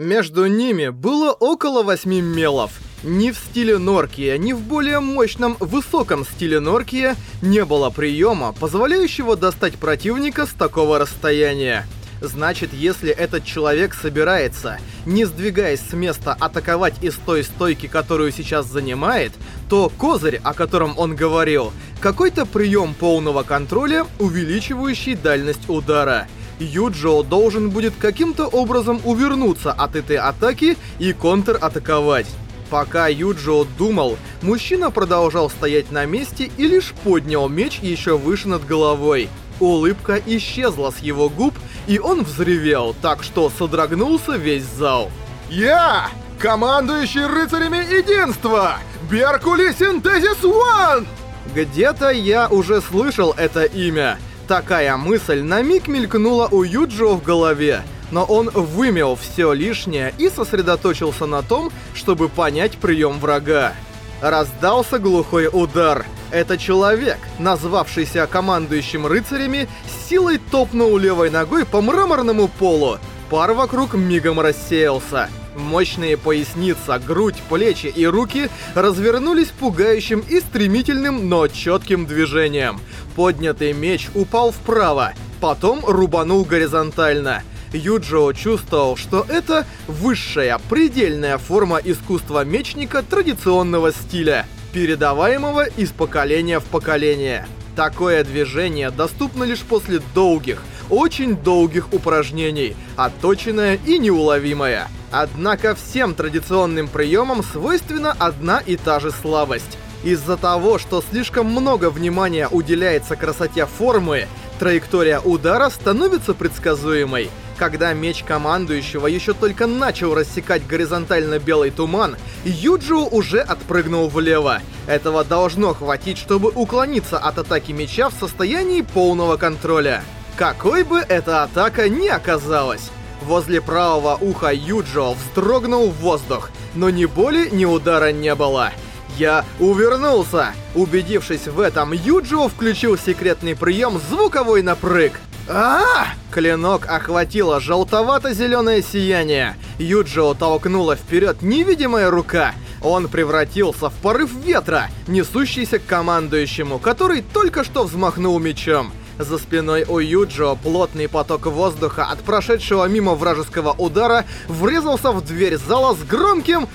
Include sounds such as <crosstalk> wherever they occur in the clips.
Между ними было около восьми мелов. Ни в стиле Норкия, ни в более мощном, высоком стиле Норкия не было приема, позволяющего достать противника с такого расстояния. Значит, если этот человек собирается, не сдвигаясь с места, атаковать из той стойки, которую сейчас занимает, то козырь, о котором он говорил, какой-то прием полного контроля, увеличивающий дальность удара. Юджо должен будет каким-то образом увернуться от этой атаки и контр-атаковать. Пока Юджио думал, мужчина продолжал стоять на месте и лишь поднял меч еще выше над головой. Улыбка исчезла с его губ, и он взревел, так что содрогнулся весь зал. «Я, командующий рыцарями единства, Беркули Синтезис Уан!» Где-то я уже слышал это имя. Такая мысль на миг мелькнула у Юджио в голове, но он вымел все лишнее и сосредоточился на том, чтобы понять прием врага. Раздался глухой удар. Это человек, назвавшийся командующим рыцарями, силой топнул левой ногой по мраморному полу. Пар вокруг мигом рассеялся. Мощные поясница, грудь, плечи и руки развернулись пугающим и стремительным, но четким движением. Поднятый меч упал вправо, потом рубанул горизонтально. Юджио чувствовал, что это высшая, предельная форма искусства мечника традиционного стиля, передаваемого из поколения в поколение. Такое движение доступно лишь после долгих, очень долгих упражнений, отточенное и неуловимое. Однако всем традиционным приемам свойственна одна и та же слабость. Из-за того, что слишком много внимания уделяется красоте формы, траектория удара становится предсказуемой. Когда меч командующего еще только начал рассекать горизонтально белый туман, Юджио уже отпрыгнул влево. Этого должно хватить, чтобы уклониться от атаки меча в состоянии полного контроля. Какой бы эта атака ни оказалась. Возле правого уха Юджио вздрогнул в воздух, но ни боли, ни удара не было. Я увернулся. Убедившись в этом, Юджио включил секретный прием «Звуковой напрыг». а, -а, -а Клинок охватило желтовато-зеленое сияние. Юджио толкнула вперед невидимая рука. Он превратился в порыв ветра, несущийся к командующему, который только что взмахнул мечом. За спиной у Юджио плотный поток воздуха от прошедшего мимо вражеского удара врезался в дверь зала с громким...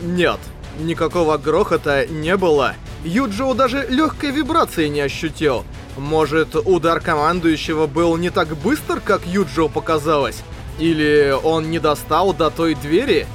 Нет, никакого грохота не было. Юджио даже легкой вибрации не ощутил. Может, удар командующего был не так быстр, как Юджио показалось? Или он не достал до той двери?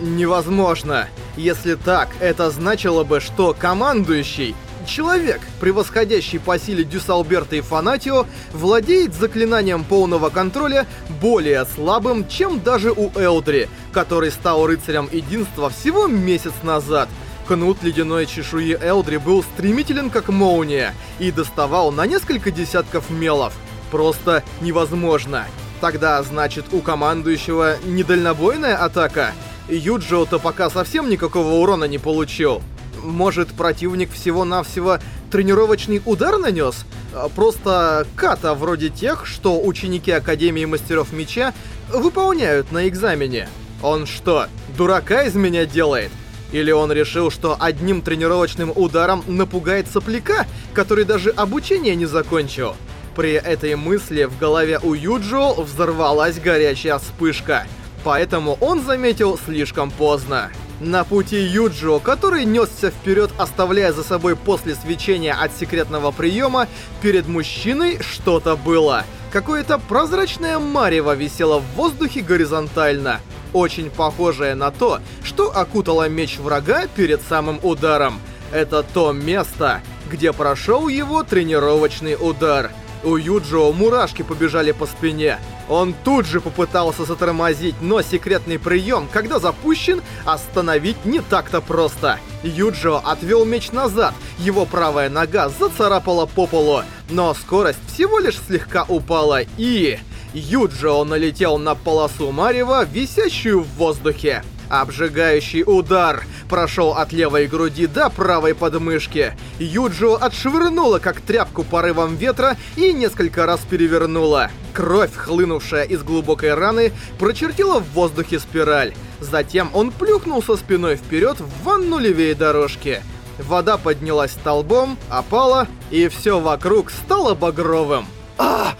Невозможно. Если так, это значило бы, что командующий Человек, превосходящий по силе Дюсалберта и Фанатио, владеет заклинанием полного контроля более слабым, чем даже у Элдри, который стал рыцарем единства всего месяц назад. Кнут ледяной чешуи Элдри был стремителен как молния и доставал на несколько десятков мелов. Просто невозможно. Тогда, значит, у командующего недальнобойная атака? Юджио-то пока совсем никакого урона не получил. Может, противник всего-навсего тренировочный удар нанес? А, просто ката вроде тех, что ученики Академии Мастеров Меча выполняют на экзамене. Он что, дурака из меня делает? Или он решил, что одним тренировочным ударом напугает сопляка, который даже обучение не закончил? При этой мысли в голове у Юджио взорвалась горячая вспышка. Поэтому он заметил слишком поздно. На пути Юджио, который несся вперед, оставляя за собой после свечения от секретного приема, перед мужчиной что-то было. Какое-то прозрачное марево висело в воздухе горизонтально. Очень похожее на то, что окутало меч врага перед самым ударом. Это то место, где прошел его тренировочный удар. У Юджио мурашки побежали по спине. Он тут же попытался затормозить, но секретный прием, когда запущен, остановить не так-то просто. Юджио отвел меч назад, его правая нога зацарапала по полу, но скорость всего лишь слегка упала и... Юджио налетел на полосу Марева, висящую в воздухе. Обжигающий удар прошел от левой груди до правой подмышки. Юджио отшвырнула как тряпку порывом ветра и несколько раз перевернула. Кровь, хлынувшая из глубокой раны, прочертила в воздухе спираль. Затем он плюхнулся спиной вперед в ванну левее дорожки. Вода поднялась столбом, опала, и все вокруг стало багровым. А!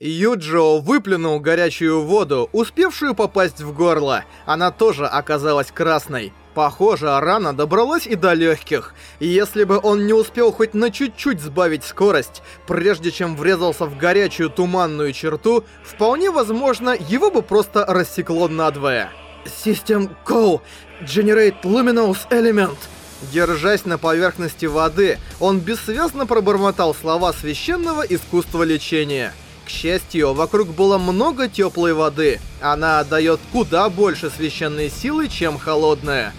Юджо выплюнул горячую воду, успевшую попасть в горло. Она тоже оказалась красной. Похоже, рана добралась и до легких. Если бы он не успел хоть на чуть-чуть сбавить скорость, прежде чем врезался в горячую туманную черту, вполне возможно, его бы просто рассекло надвое. System Call. Generate Luminous Element. Держась на поверхности воды, он бессвязно пробормотал слова священного искусства лечения. К счастью, вокруг было много теплой воды. Она отдает куда больше священной силы, чем холодная.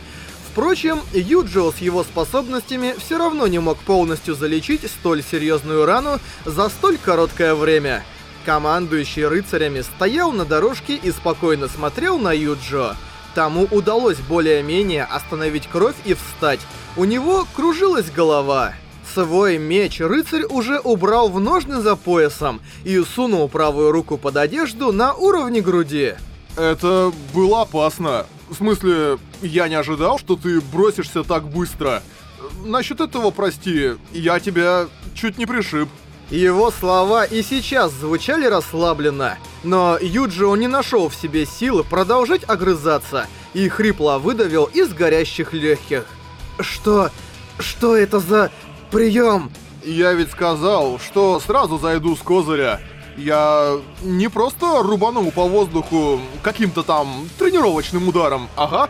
Впрочем, Юджио с его способностями все равно не мог полностью залечить столь серьезную рану за столь короткое время. Командующий рыцарями стоял на дорожке и спокойно смотрел на Юджио. Тому удалось более-менее остановить кровь и встать. У него кружилась голова. Свой меч рыцарь уже убрал в ножны за поясом и сунул правую руку под одежду на уровне груди. Это было опасно. В смысле, я не ожидал, что ты бросишься так быстро. Насчет этого прости, я тебя чуть не пришиб. Его слова и сейчас звучали расслабленно, но Юджио не нашел в себе силы продолжать огрызаться и хрипло выдавил из горящих легких. «Что... что это за прием?» «Я ведь сказал, что сразу зайду с козыря. Я не просто рубанул по воздуху каким-то там тренировочным ударом, ага.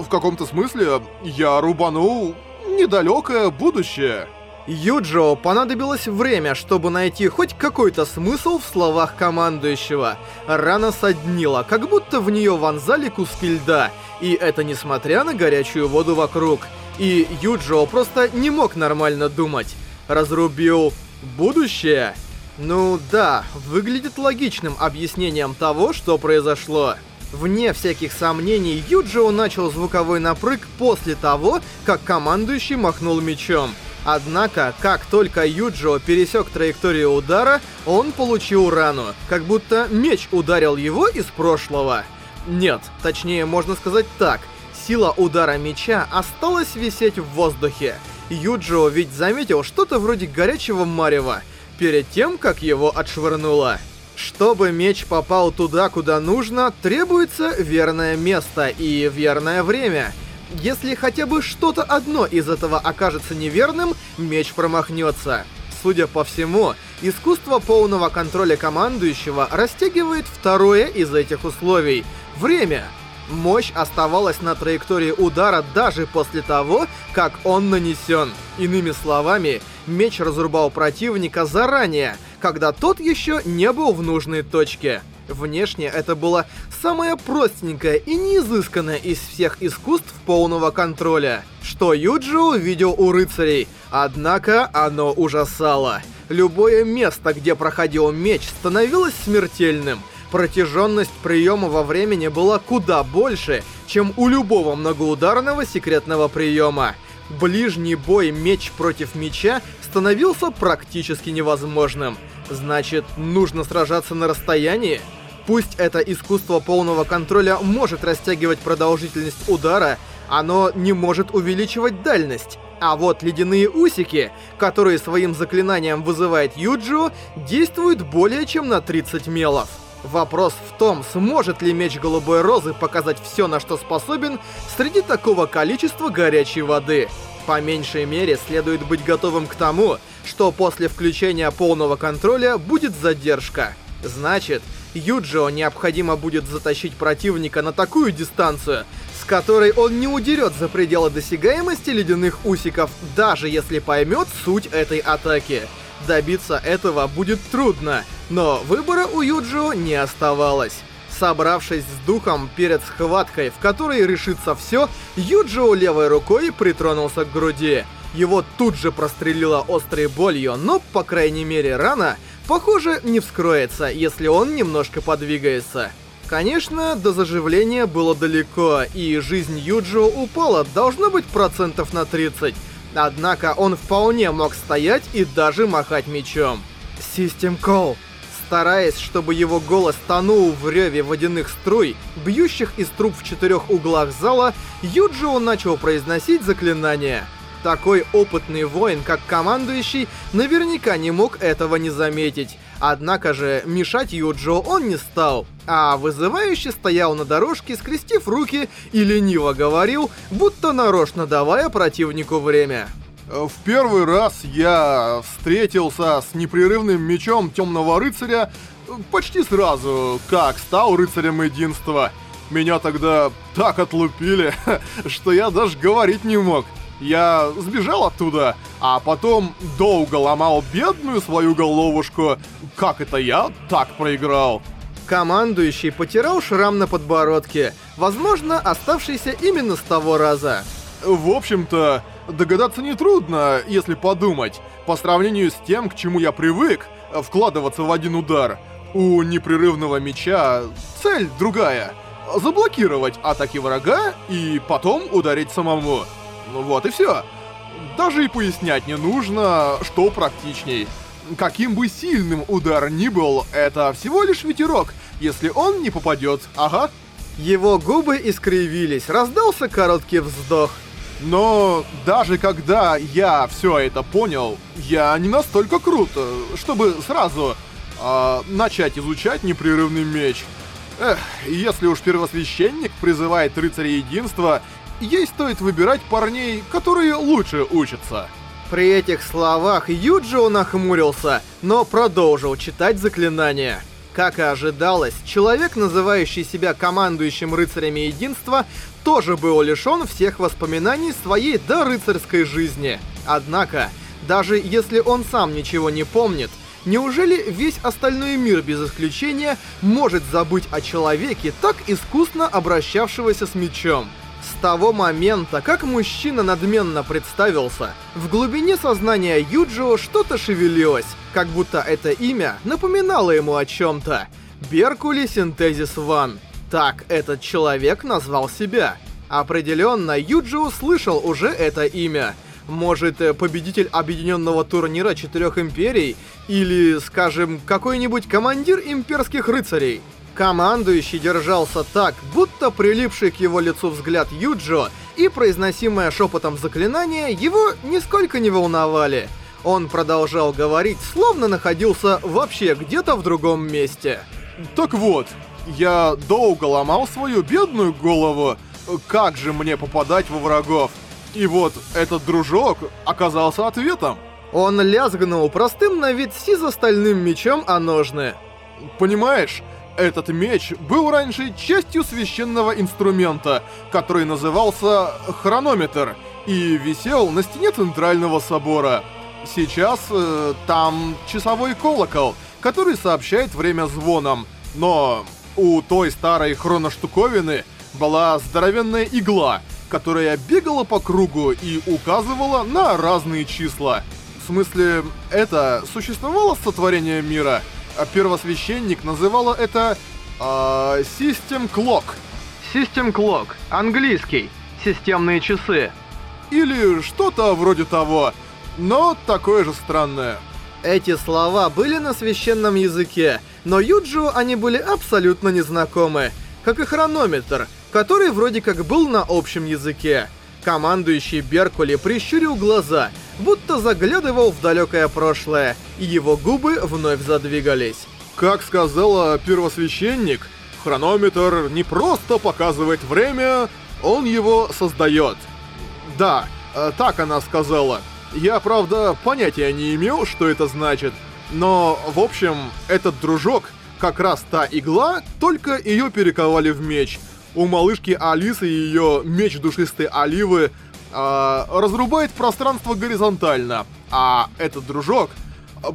В каком-то смысле я рубанул недалекое будущее». Юджио понадобилось время, чтобы найти хоть какой-то смысл в словах командующего. Рана соднила, как будто в нее вонзали куски льда, и это несмотря на горячую воду вокруг. И Юджио просто не мог нормально думать. Разрубил будущее? Ну да, выглядит логичным объяснением того, что произошло. Вне всяких сомнений, Юджио начал звуковой напрыг после того, как командующий махнул мечом. Однако, как только Юджио пересек траекторию удара, он получил рану, как будто меч ударил его из прошлого. Нет, точнее можно сказать так, сила удара меча осталась висеть в воздухе. Юджио ведь заметил что-то вроде горячего марева, перед тем, как его отшвырнуло. Чтобы меч попал туда, куда нужно, требуется верное место и верное время — если хотя бы что-то одно из этого окажется неверным, меч промахнется. Судя по всему, искусство полного контроля командующего растягивает второе из этих условий — время. Мощь оставалась на траектории удара даже после того, как он нанесен. Иными словами, меч разрубал противника заранее, когда тот еще не был в нужной точке. Внешне это было самое простенькое и неизысканное из всех искусств полного контроля, что Юджио видел у рыцарей, однако оно ужасало. Любое место, где проходил меч, становилось смертельным. Протяженность приема во времени была куда больше, чем у любого многоударного секретного приема. Ближний бой меч против меча становился практически невозможным. Значит, нужно сражаться на расстоянии? Пусть это искусство полного контроля может растягивать продолжительность удара, оно не может увеличивать дальность. А вот ледяные усики, которые своим заклинанием вызывает Юджио, действуют более чем на 30 мелов. Вопрос в том, сможет ли меч Голубой Розы показать все, на что способен, среди такого количества горячей воды. По меньшей мере, следует быть готовым к тому, что после включения полного контроля будет задержка. Значит, Юджио необходимо будет затащить противника на такую дистанцию, с которой он не удерет за пределы досягаемости ледяных усиков, даже если поймет суть этой атаки. Добиться этого будет трудно, но выбора у Юджио не оставалось. Собравшись с духом перед схваткой, в которой решится все, Юджио левой рукой притронулся к груди. Его тут же прострелило острой болью, но, по крайней мере, рана Похоже, не вскроется, если он немножко подвигается. Конечно, до заживления было далеко, и жизнь Юджио упала, должно быть, процентов на 30. Однако он вполне мог стоять и даже махать мечом. System Call. Стараясь, чтобы его голос тонул в реве водяных струй, бьющих из труб в четырех углах зала, Юджио начал произносить заклинание. Такой опытный воин, как командующий, наверняка не мог этого не заметить. Однако же мешать Юджио он не стал, а вызывающе стоял на дорожке, скрестив руки и лениво говорил, будто нарочно давая противнику время. В первый раз я встретился с непрерывным мечом Темного Рыцаря почти сразу, как стал Рыцарем Единства. Меня тогда так отлупили, <laughs> что я даже говорить не мог. Я сбежал оттуда, а потом долго ломал бедную свою головушку. Как это я так проиграл? Командующий потирал шрам на подбородке, возможно, оставшийся именно с того раза. В общем-то, Догадаться нетрудно, если подумать. По сравнению с тем, к чему я привык, вкладываться в один удар, у непрерывного меча цель другая. Заблокировать атаки врага и потом ударить самому. Вот и все. Даже и пояснять не нужно, что практичней. Каким бы сильным удар ни был, это всего лишь ветерок, если он не попадет, ага. Его губы искривились, раздался короткий вздох. Но даже когда я все это понял, я не настолько крут, чтобы сразу э, начать изучать непрерывный меч. Эх, если уж первосвященник призывает рыцаря единства, ей стоит выбирать парней, которые лучше учатся. При этих словах Юджио нахмурился, но продолжил читать заклинание. Как и ожидалось, человек, называющий себя командующим рыцарями единства, тоже был лишен всех воспоминаний своей дорыцарской жизни. Однако, даже если он сам ничего не помнит, неужели весь остальной мир без исключения может забыть о человеке, так искусно обращавшегося с мечом? С того момента, как мужчина надменно представился, в глубине сознания Юджио что-то шевелилось, как будто это имя напоминало ему о чем-то. Беркули Синтезис Ван. Так этот человек назвал себя. Определенно, Юджио слышал уже это имя. Может, э, победитель объединенного турнира четырех империй? Или, скажем, какой-нибудь командир имперских рыцарей? Командующий держался так, будто прилипший к его лицу взгляд Юджо и произносимое шепотом заклинание его нисколько не волновали. Он продолжал говорить, словно находился вообще где-то в другом месте. «Так вот, я долго ломал свою бедную голову. Как же мне попадать во врагов? И вот этот дружок оказался ответом». Он лязгнул простым на вид сизо-стальным мечом о ножны. «Понимаешь, этот меч был раньше частью священного инструмента, который назывался хронометр, и висел на стене центрального собора. Сейчас э, там часовой колокол, который сообщает время звоном, но у той старой хроноштуковины была здоровенная игла, которая бегала по кругу и указывала на разные числа. В смысле, это существовало сотворение мира — первосвященник называла это э, System Clock. System Clock, английский, системные часы. Или что-то вроде того, но такое же странное. Эти слова были на священном языке, но Юджио они были абсолютно незнакомы, как и хронометр, который вроде как был на общем языке. Командующий Беркули прищурил глаза, будто заглядывал в далекое прошлое, и его губы вновь задвигались. Как сказала первосвященник, хронометр не просто показывает время, он его создает. Да, э, так она сказала. Я, правда, понятия не имел, что это значит. Но, в общем, этот дружок, как раз та игла, только ее перековали в меч — у малышки Алисы ее меч душистой оливы э, разрубает пространство горизонтально, а этот дружок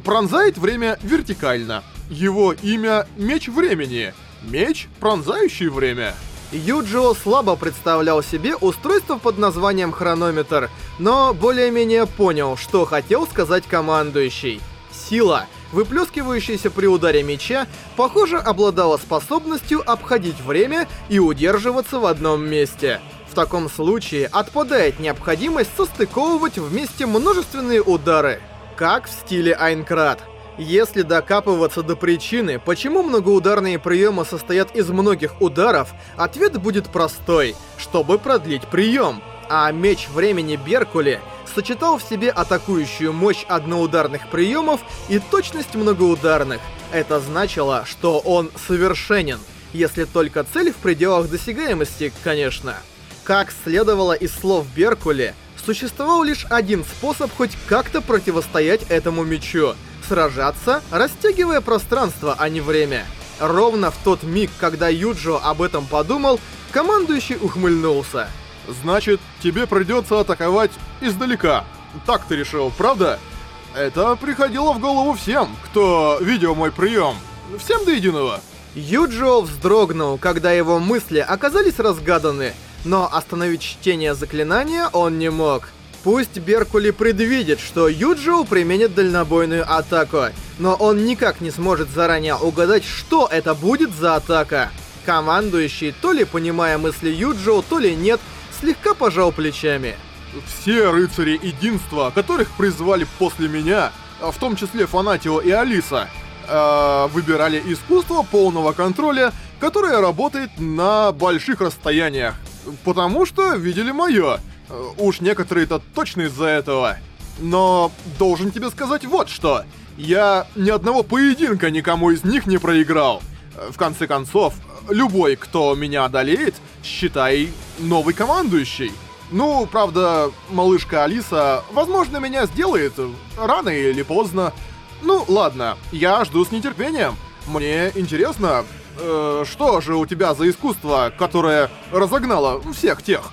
пронзает время вертикально. Его имя Меч Времени. Меч, пронзающий время. Юджио слабо представлял себе устройство под названием хронометр, но более-менее понял, что хотел сказать командующий. Сила — выплескивающаяся при ударе меча, похоже, обладала способностью обходить время и удерживаться в одном месте. В таком случае отпадает необходимость состыковывать вместе множественные удары, как в стиле Айнкрат. Если докапываться до причины, почему многоударные приемы состоят из многих ударов, ответ будет простой, чтобы продлить прием. А меч времени Беркули сочетал в себе атакующую мощь одноударных приемов и точность многоударных. Это значило, что он совершенен, если только цель в пределах досягаемости, конечно. Как следовало из слов Беркули, существовал лишь один способ хоть как-то противостоять этому мечу — сражаться, растягивая пространство, а не время. Ровно в тот миг, когда Юджо об этом подумал, командующий ухмыльнулся. Значит, тебе придется атаковать издалека. Так ты решил, правда? Это приходило в голову всем, кто видел мой прием. Всем до единого. Юджо вздрогнул, когда его мысли оказались разгаданы, но остановить чтение заклинания он не мог. Пусть Беркули предвидит, что Юджио применит дальнобойную атаку, но он никак не сможет заранее угадать, что это будет за атака. Командующий, то ли понимая мысли Юджио, то ли нет, слегка пожал плечами. Все рыцари единства, которых призвали после меня, а в том числе Фанатио и Алиса, э, выбирали искусство полного контроля, которое работает на больших расстояниях. Потому что видели мое. Э, уж некоторые-то точно из-за этого. Но должен тебе сказать вот что. Я ни одного поединка никому из них не проиграл. Э, в конце концов, любой, кто меня одолеет, считай, новый командующий. Ну, правда, малышка Алиса, возможно, меня сделает рано или поздно. Ну, ладно, я жду с нетерпением. Мне интересно, э, что же у тебя за искусство, которое разогнало всех тех?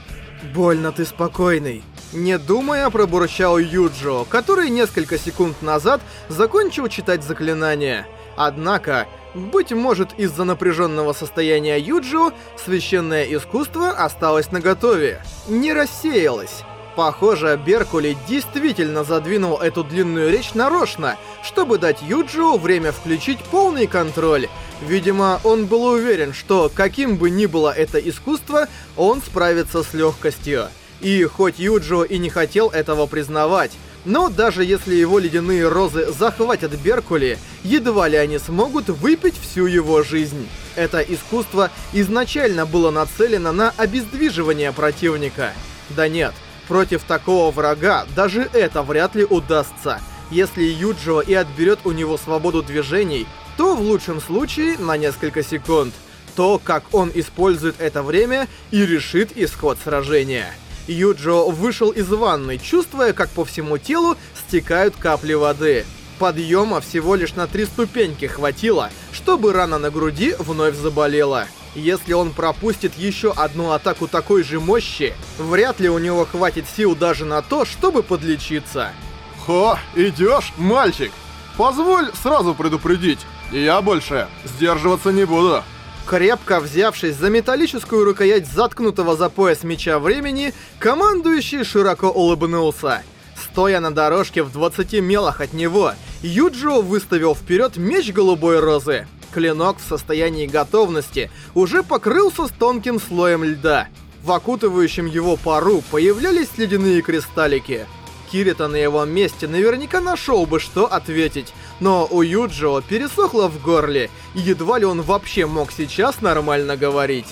«Больно ты спокойный». Не думая, пробурчал Юджо, который несколько секунд назад закончил читать заклинание. Однако, быть может из-за напряженного состояния Юджо, священное искусство осталось наготове, не рассеялось. Похоже, Беркули действительно задвинул эту длинную речь нарочно, чтобы дать Юджио время включить полный контроль. Видимо, он был уверен, что каким бы ни было это искусство, он справится с легкостью. И хоть Юджио и не хотел этого признавать, но даже если его ледяные розы захватят Беркули, едва ли они смогут выпить всю его жизнь. Это искусство изначально было нацелено на обездвиживание противника. Да нет, Против такого врага даже это вряд ли удастся. Если Юджио и отберет у него свободу движений, то в лучшем случае на несколько секунд. То, как он использует это время и решит исход сражения. Юджио вышел из ванной, чувствуя, как по всему телу стекают капли воды. Подъема всего лишь на три ступеньки хватило, чтобы рана на груди вновь заболела. Если он пропустит еще одну атаку такой же мощи, вряд ли у него хватит сил даже на то, чтобы подлечиться. Хо, идешь, мальчик? Позволь сразу предупредить, я больше сдерживаться не буду. Крепко взявшись за металлическую рукоять заткнутого за пояс меча времени, командующий широко улыбнулся. Стоя на дорожке в 20 мелах от него, Юджио выставил вперед меч голубой розы. Клинок в состоянии готовности уже покрылся с тонким слоем льда. В окутывающем его пару появлялись ледяные кристаллики. Кирита на его месте наверняка нашел бы, что ответить, но у Юджио пересохло в горле, едва ли он вообще мог сейчас нормально говорить.